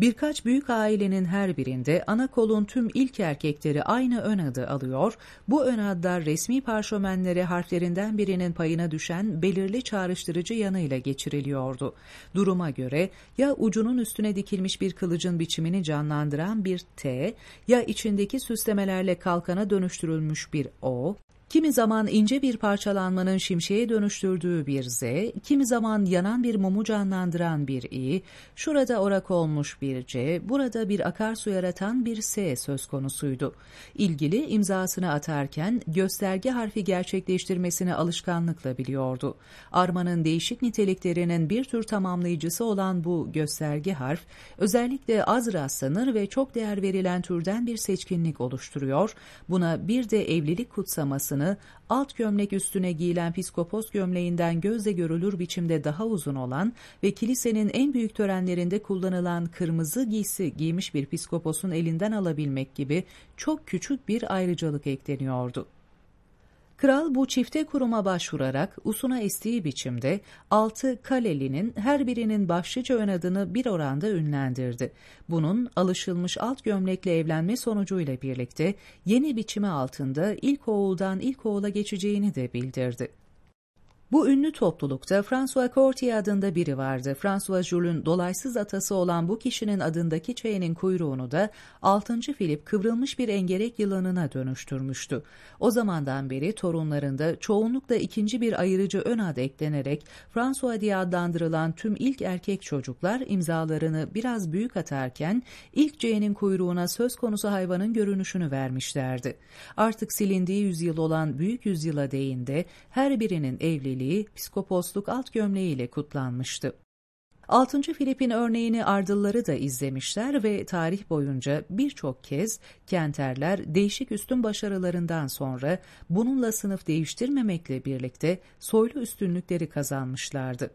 Birkaç büyük ailenin her birinde ana kolun tüm ilk erkekleri aynı ön adı alıyor, bu ön adlar resmi parşömenlere harflerinden birinin payına düşen belirli çağrıştırıcı yanıyla geçiriliyordu. Duruma göre ya ucunun üstüne dikilmiş bir kılıcın biçimini canlandıran bir T, ya içindeki süslemelerle kalkana dönüştürülmüş bir O, Kimi zaman ince bir parçalanmanın şimşeğe dönüştürdüğü bir Z, kimi zaman yanan bir mumu canlandıran bir I, şurada orak olmuş bir C, burada bir akarsu yaratan bir S söz konusuydu. İlgili imzasını atarken gösterge harfi gerçekleştirmesini alışkanlıkla biliyordu. Armanın değişik niteliklerinin bir tür tamamlayıcısı olan bu gösterge harf, özellikle az rastlanır ve çok değer verilen türden bir seçkinlik oluşturuyor, buna bir de evlilik kutsaması kısasını alt gömlek üstüne giyilen piskopos gömleğinden gözle görülür biçimde daha uzun olan ve kilisenin en büyük törenlerinde kullanılan kırmızı giysi giymiş bir piskoposun elinden alabilmek gibi çok küçük bir ayrıcalık ekleniyordu. Kral bu çifte kuruma başvurarak usuna estiği biçimde altı kalelinin her birinin başlıca ön adını bir oranda ünlendirdi. Bunun alışılmış alt gömlekle evlenme sonucuyla birlikte yeni biçimi altında ilk oğuldan ilk oğula geçeceğini de bildirdi. Bu ünlü toplulukta François Cortier adında biri vardı. François Jules'un dolaysız atası olan bu kişinin adındaki çeyenin kuyruğunu da 6. Philip kıvrılmış bir engerek yılanına dönüştürmüştü. O zamandan beri torunlarında çoğunlukla ikinci bir ayırıcı ön ad eklenerek François diye adlandırılan tüm ilk erkek çocuklar imzalarını biraz büyük atarken ilk çeyenin kuyruğuna söz konusu hayvanın görünüşünü vermişlerdi. Artık silindiği yüzyıl olan büyük yüzyıla değinde her birinin evliliği üyeliği piskoposluk alt gömleğiyle kutlanmıştı. 6. Filip'in örneğini ardılları da izlemişler ve tarih boyunca birçok kez kenterler değişik üstün başarılarından sonra bununla sınıf değiştirmemekle birlikte soylu üstünlükleri kazanmışlardı.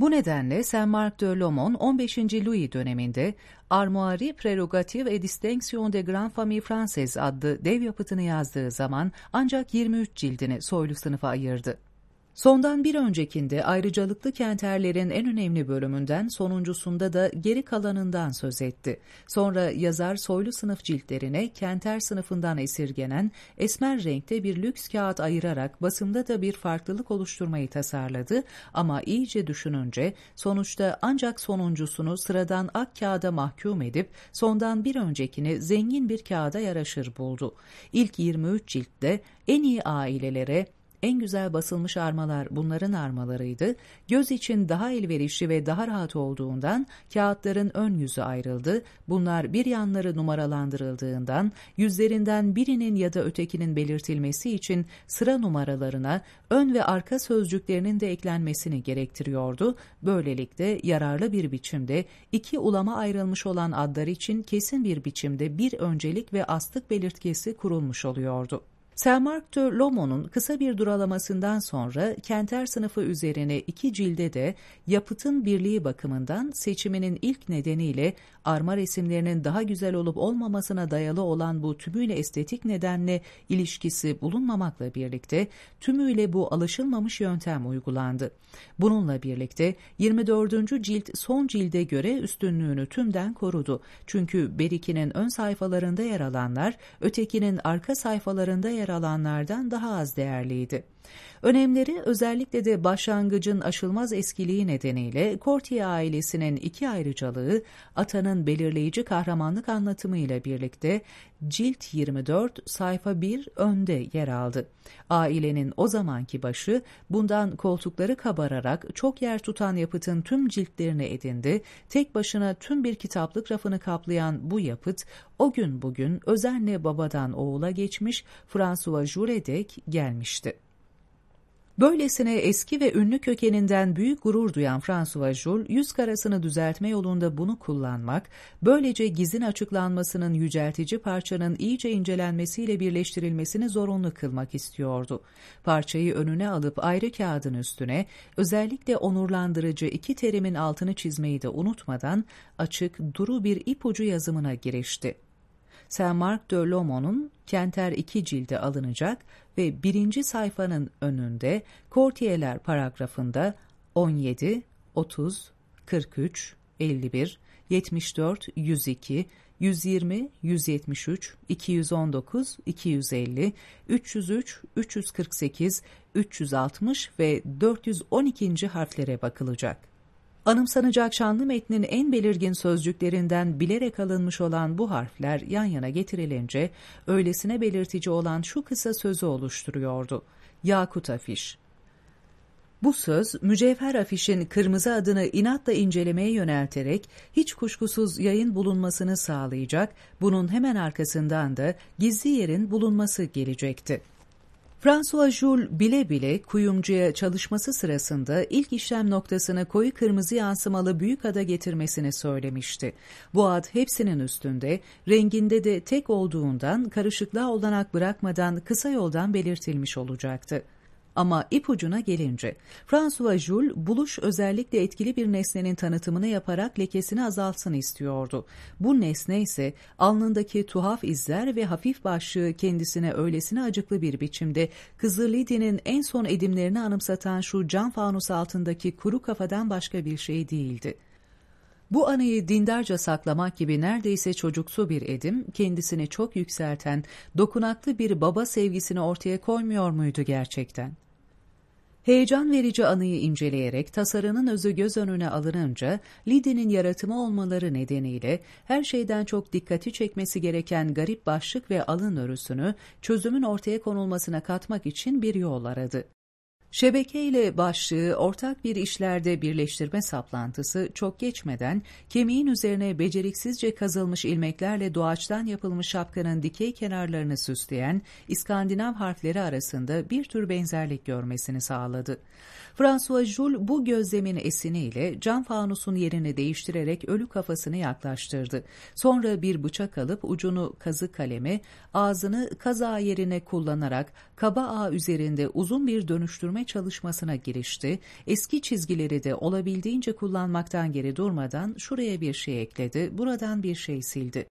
Bu nedenle Saint-Marc de Lomon 15. Louis döneminde Armoirie Prérogative et Distinction de Grand Famille Française adlı dev yapıtını yazdığı zaman ancak 23 cildini soylu sınıfa ayırdı. Sondan bir öncekinde ayrıcalıklı kenterlerin en önemli bölümünden sonuncusunda da geri kalanından söz etti. Sonra yazar soylu sınıf ciltlerine kenter sınıfından esirgenen esmer renkte bir lüks kağıt ayırarak basımda da bir farklılık oluşturmayı tasarladı ama iyice düşününce sonuçta ancak sonuncusunu sıradan ak kağıda mahkum edip sondan bir öncekini zengin bir kağıda yaraşır buldu. İlk 23 ciltte en iyi ailelere en güzel basılmış armalar bunların armalarıydı. Göz için daha elverişli ve daha rahat olduğundan kağıtların ön yüzü ayrıldı. Bunlar bir yanları numaralandırıldığından yüzlerinden birinin ya da ötekinin belirtilmesi için sıra numaralarına ön ve arka sözcüklerinin de eklenmesini gerektiriyordu. Böylelikle yararlı bir biçimde iki ulama ayrılmış olan adlar için kesin bir biçimde bir öncelik ve astık belirtkesi kurulmuş oluyordu. Selmark de Lomo'nun kısa bir duralamasından sonra Kenter sınıfı üzerine iki cilde de yapıtın birliği bakımından seçiminin ilk nedeniyle arma resimlerinin daha güzel olup olmamasına dayalı olan bu tümüyle estetik nedenle ilişkisi bulunmamakla birlikte tümüyle bu alışılmamış yöntem uygulandı. Bununla birlikte 24. cilt son cilde göre üstünlüğünü tümden korudu. Çünkü Beriki'nin ön sayfalarında yer alanlar ötekinin arka sayfalarında yer alanlardan daha az değerliydi. Önemleri özellikle de başlangıcın aşılmaz eskiliği nedeniyle Cortier ailesinin iki ayrıcalığı Atan'ın belirleyici kahramanlık anlatımıyla birlikte cilt 24 sayfa 1 önde yer aldı. Ailenin o zamanki başı bundan koltukları kabararak çok yer tutan yapıtın tüm ciltlerini edindi. Tek başına tüm bir kitaplık rafını kaplayan bu yapıt o gün bugün özenle babadan oğula geçmiş François Juredek gelmişti. Böylesine eski ve ünlü kökeninden büyük gurur duyan François Jules, yüz karasını düzeltme yolunda bunu kullanmak, böylece gizin açıklanmasının yüceltici parçanın iyice incelenmesiyle birleştirilmesini zorunlu kılmak istiyordu. Parçayı önüne alıp ayrı kağıdın üstüne, özellikle onurlandırıcı iki terimin altını çizmeyi de unutmadan, açık, duru bir ipucu yazımına girişti. Saint-Marc de Lomon'un Kenter 2 cilde alınacak ve birinci sayfanın önünde Kortiyeler paragrafında 17, 30, 43, 51, 74, 102, 120, 173, 219, 250, 303, 348, 360 ve 412. harflere bakılacak. Anımsanacak şanlı metnin en belirgin sözcüklerinden bilerek alınmış olan bu harfler yan yana getirilince öylesine belirtici olan şu kısa sözü oluşturuyordu. Yakut afiş. Bu söz mücevher afişin kırmızı adını inatla incelemeye yönelterek hiç kuşkusuz yayın bulunmasını sağlayacak, bunun hemen arkasından da gizli yerin bulunması gelecekti. François Jules bile bile kuyumcuya çalışması sırasında ilk işlem noktasını koyu kırmızı yansımalı büyük ada getirmesini söylemişti. Bu ad hepsinin üstünde, renginde de tek olduğundan karışıklığa olanak bırakmadan kısa yoldan belirtilmiş olacaktı. Ama ipucuna gelince, François Jules buluş özellikle etkili bir nesnenin tanıtımını yaparak lekesini azaltsın istiyordu. Bu nesne ise alnındaki tuhaf izler ve hafif başlığı kendisine öylesine acıklı bir biçimde Kızıllidi'nin en son edimlerini anımsatan şu cam fanus altındaki kuru kafadan başka bir şey değildi. Bu anıyı dindarca saklamak gibi neredeyse çocuksu bir edim, kendisini çok yükselten, dokunaklı bir baba sevgisini ortaya koymuyor muydu gerçekten? Heyecan verici anıyı inceleyerek tasarının özü göz önüne alınınca Liddy'nin yaratımı olmaları nedeniyle her şeyden çok dikkati çekmesi gereken garip başlık ve alın örüsünü çözümün ortaya konulmasına katmak için bir yol aradı. Şebeke ile başlığı ortak bir işlerde birleştirme saplantısı çok geçmeden kemiğin üzerine beceriksizce kazılmış ilmeklerle doğaçtan yapılmış şapkanın dikey kenarlarını süsleyen İskandinav harfleri arasında bir tür benzerlik görmesini sağladı. François Jules bu gözlemin esiniyle cam fanusun yerini değiştirerek ölü kafasını yaklaştırdı. Sonra bir bıçak alıp ucunu kazı kalemi, ağzını kaza yerine kullanarak kaba ağ üzerinde uzun bir dönüştürme çalışmasına girişti. Eski çizgileri de olabildiğince kullanmaktan geri durmadan şuraya bir şey ekledi, buradan bir şey sildi.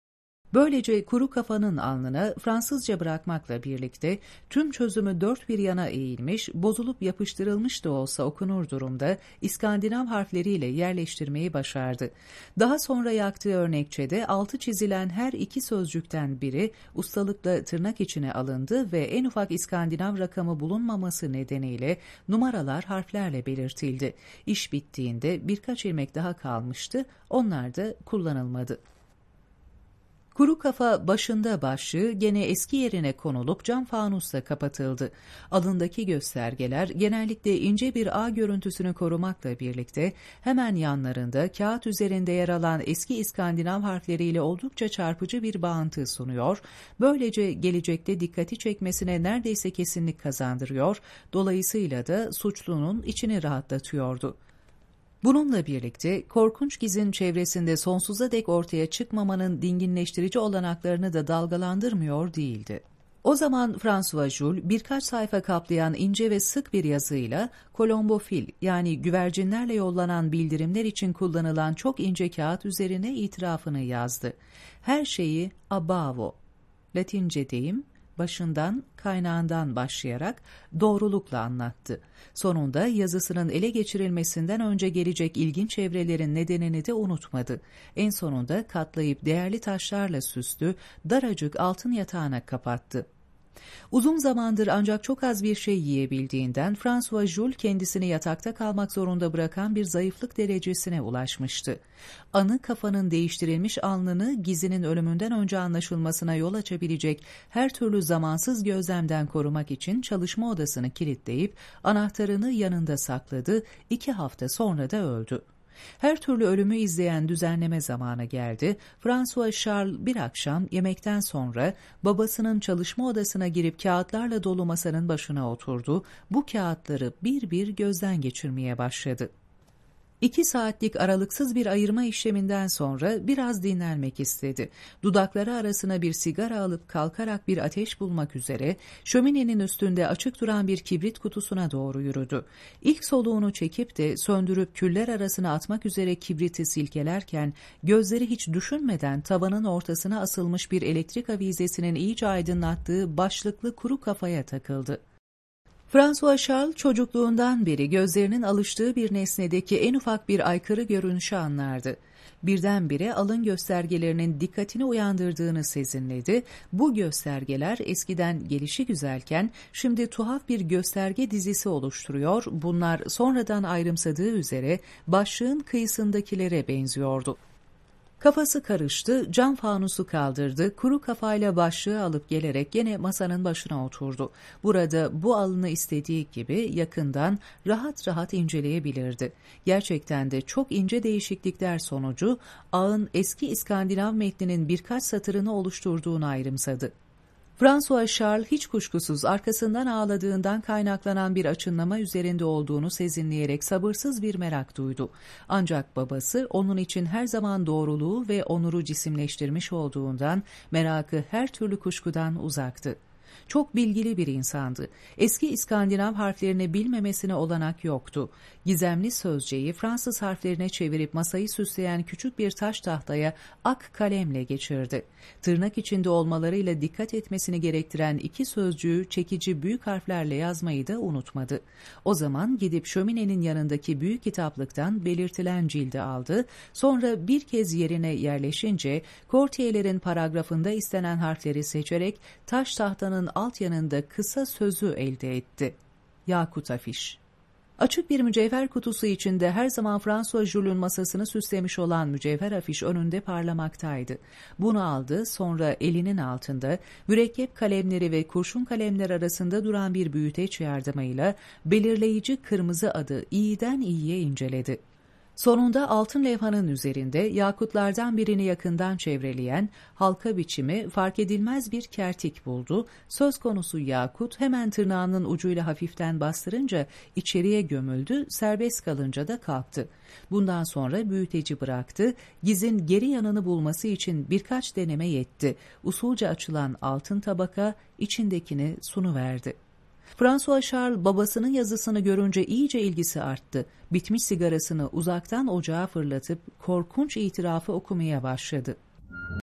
Böylece kuru kafanın alnına Fransızca bırakmakla birlikte tüm çözümü dört bir yana eğilmiş, bozulup yapıştırılmış da olsa okunur durumda İskandinav harfleriyle yerleştirmeyi başardı. Daha sonra yaktığı örnekçede altı çizilen her iki sözcükten biri ustalıkla tırnak içine alındı ve en ufak İskandinav rakamı bulunmaması nedeniyle numaralar harflerle belirtildi. İş bittiğinde birkaç ilmek daha kalmıştı, onlar da kullanılmadı. Kuru kafa başında başlığı gene eski yerine konulup cam fanusla kapatıldı. Alındaki göstergeler genellikle ince bir ağ görüntüsünü korumakla birlikte hemen yanlarında kağıt üzerinde yer alan eski İskandinav harfleriyle oldukça çarpıcı bir bağıntı sunuyor. Böylece gelecekte dikkati çekmesine neredeyse kesinlik kazandırıyor, dolayısıyla da suçlunun içini rahatlatıyordu. Bununla birlikte korkunç gizin çevresinde sonsuza dek ortaya çıkmamanın dinginleştirici olanaklarını da dalgalandırmıyor değildi. O zaman François Jules birkaç sayfa kaplayan ince ve sık bir yazıyla kolombofil yani güvercinlerle yollanan bildirimler için kullanılan çok ince kağıt üzerine itirafını yazdı. Her şeyi abavo, Latince deyim, başından, kaynağından başlayarak doğrulukla anlattı. Sonunda yazısının ele geçirilmesinden önce gelecek ilginç çevrelerin nedenini de unutmadı. En sonunda katlayıp değerli taşlarla süslü, daracık altın yatağına kapattı. Uzun zamandır ancak çok az bir şey yiyebildiğinden François Jules kendisini yatakta kalmak zorunda bırakan bir zayıflık derecesine ulaşmıştı. Anı kafanın değiştirilmiş alnını gizinin ölümünden önce anlaşılmasına yol açabilecek her türlü zamansız gözlemden korumak için çalışma odasını kilitleyip anahtarını yanında sakladı, iki hafta sonra da öldü. Her türlü ölümü izleyen düzenleme zamanı geldi. François Charles bir akşam yemekten sonra babasının çalışma odasına girip kağıtlarla dolu masanın başına oturdu. Bu kağıtları bir bir gözden geçirmeye başladı. İki saatlik aralıksız bir ayırma işleminden sonra biraz dinlenmek istedi. Dudakları arasına bir sigara alıp kalkarak bir ateş bulmak üzere şöminenin üstünde açık duran bir kibrit kutusuna doğru yürüdü. İlk soluğunu çekip de söndürüp küller arasına atmak üzere kibriti silkelerken gözleri hiç düşünmeden tavanın ortasına asılmış bir elektrik avizesinin iyice aydınlattığı başlıklı kuru kafaya takıldı. François Charles çocukluğundan beri gözlerinin alıştığı bir nesnedeki en ufak bir aykırı görünüşü anlardı. Birdenbire alın göstergelerinin dikkatini uyandırdığını sezinledi. Bu göstergeler eskiden gelişi güzelken şimdi tuhaf bir gösterge dizisi oluşturuyor. Bunlar sonradan ayrımsadığı üzere başlığın kıyısındakilere benziyordu. Kafası karıştı, cam fanusu kaldırdı, kuru kafayla başlığı alıp gelerek gene masanın başına oturdu. Burada bu alını istediği gibi yakından rahat rahat inceleyebilirdi. Gerçekten de çok ince değişiklikler sonucu ağın eski İskandinav metninin birkaç satırını oluşturduğunu ayrımsadı. François Charles hiç kuşkusuz arkasından ağladığından kaynaklanan bir açınlama üzerinde olduğunu sezinleyerek sabırsız bir merak duydu. Ancak babası onun için her zaman doğruluğu ve onuru cisimleştirmiş olduğundan merakı her türlü kuşkudan uzaktı. Çok bilgili bir insandı. Eski İskandinav harflerini bilmemesine olanak yoktu. Gizemli sözceği Fransız harflerine çevirip masayı süsleyen küçük bir taş tahtaya ak kalemle geçirdi. Tırnak içinde olmalarıyla dikkat etmesini gerektiren iki sözcüğü çekici büyük harflerle yazmayı da unutmadı. O zaman gidip şöminenin yanındaki büyük kitaplıktan belirtilen cildi aldı. Sonra bir kez yerine yerleşince Kortiyelerin paragrafında istenen harfleri seçerek taş tahtanın alt yanında kısa sözü elde etti. Yakut afiş. Açık bir mücevher kutusu içinde her zaman François Jules'un masasını süslemiş olan mücevher afiş önünde parlamaktaydı. Bunu aldı, sonra elinin altında mürekkep kalemleri ve kurşun kalemler arasında duran bir büyüteç yardımıyla belirleyici kırmızı adı iyiden iyiye inceledi. Sonunda altın levhanın üzerinde yakutlardan birini yakından çevreleyen halka biçimi fark edilmez bir kertik buldu. Söz konusu yakut hemen tırnağının ucuyla hafiften bastırınca içeriye gömüldü, serbest kalınca da kalktı. Bundan sonra büyüteci bıraktı, gizin geri yanını bulması için birkaç deneme yetti. Usulca açılan altın tabaka içindekini sunuverdi. François Charles babasının yazısını görünce iyice ilgisi arttı. Bitmiş sigarasını uzaktan ocağa fırlatıp korkunç itirafı okumaya başladı.